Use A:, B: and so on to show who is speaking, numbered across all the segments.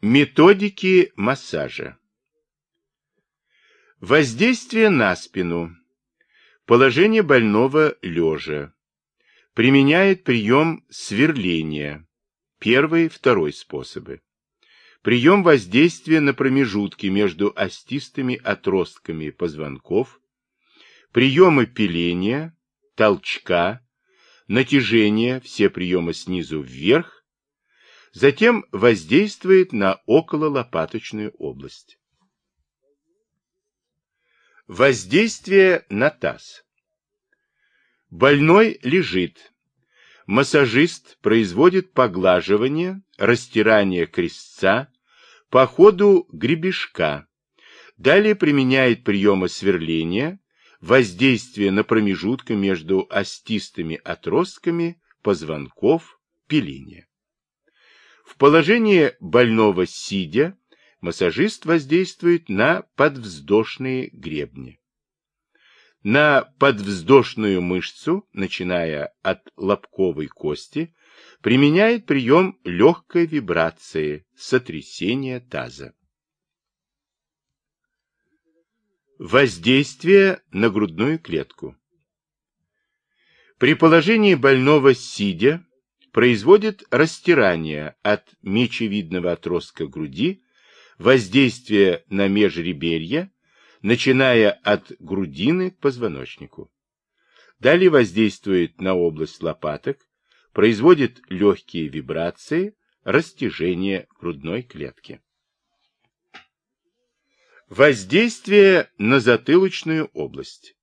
A: Методики массажа. Воздействие на спину. Положение больного лежа. Применяет прием сверления. Первый, второй способы. Прием воздействия на промежутки между остистыми отростками позвонков. Приемы пиления, толчка, натяжения, все приемы снизу вверх, затем воздействует на окололопаточную область. Воздействие на таз. Больной лежит. Массажист производит поглаживание, растирание крестца, по ходу гребешка. Далее применяет приемы сверления, воздействие на промежутка между остистыми отростками, позвонков, пиления. В положении больного сидя массажист воздействует на подвздошные гребни. На подвздошную мышцу, начиная от лобковой кости, применяет прием легкой вибрации, сотрясения таза. Воздействие на грудную клетку. При положении больного сидя производит растирание от мечевидного отростка груди, воздействие на межреберья, начиная от грудины к позвоночнику. Далее воздействует на область лопаток, производит легкие вибрации, растяжение грудной клетки. Воздействие на затылочную область.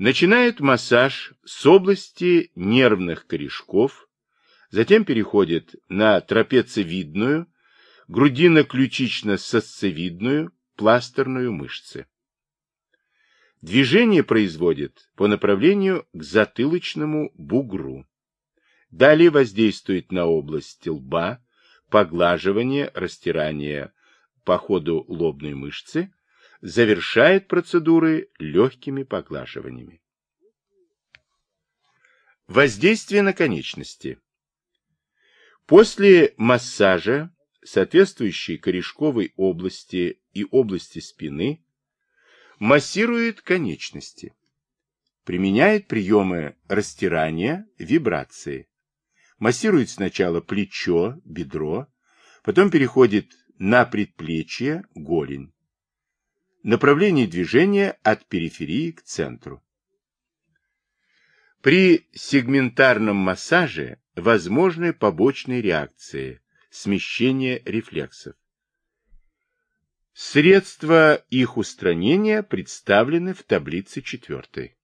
A: Начинает массаж с области нервных корешков, затем переходит на трапециевидную, грудино-ключично-сосцевидную, пластерную мышцы. Движение производит по направлению к затылочному бугру. Далее воздействует на область лба, поглаживание, растирание по ходу лобной мышцы, завершает процедуры легкими поглаживаниями. Воздействие на конечности. После массажа соответствующей корешковой области и области спины массирует конечности. Применяет приемы растирания, вибрации. Массирует сначала плечо, бедро, потом переходит на предплечье, голень. Направление движения от периферии к центру. При сегментарном массаже возможны побочные реакции, смещение рефлексов. Средства их устранения представлены в таблице 4.